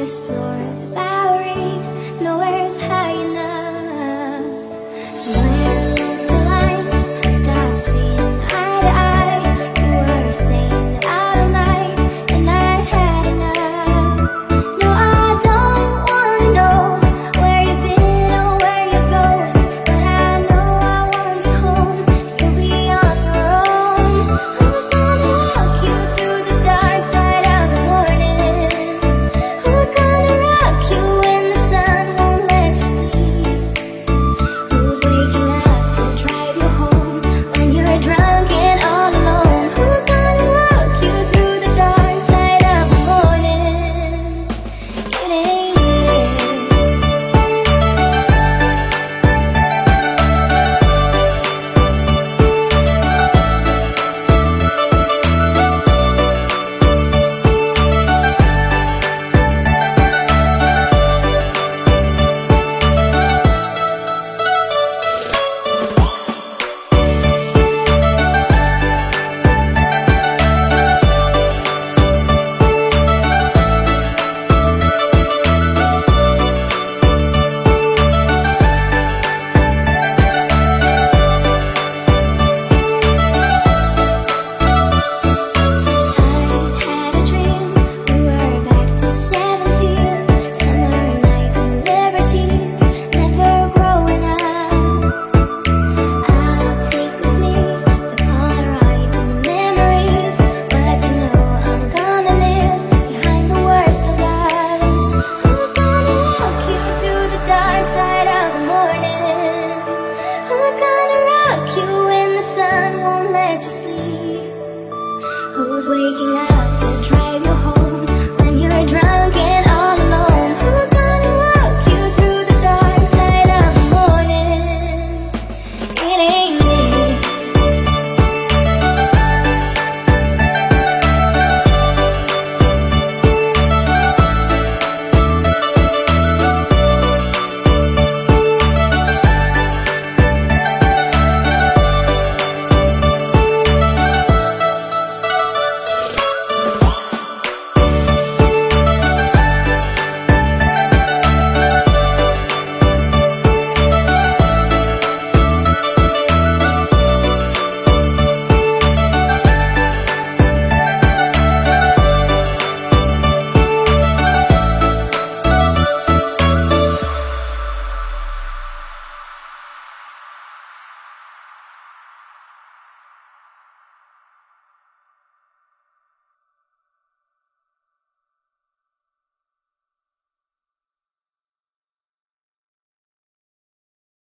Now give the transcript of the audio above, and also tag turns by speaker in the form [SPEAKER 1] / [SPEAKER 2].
[SPEAKER 1] this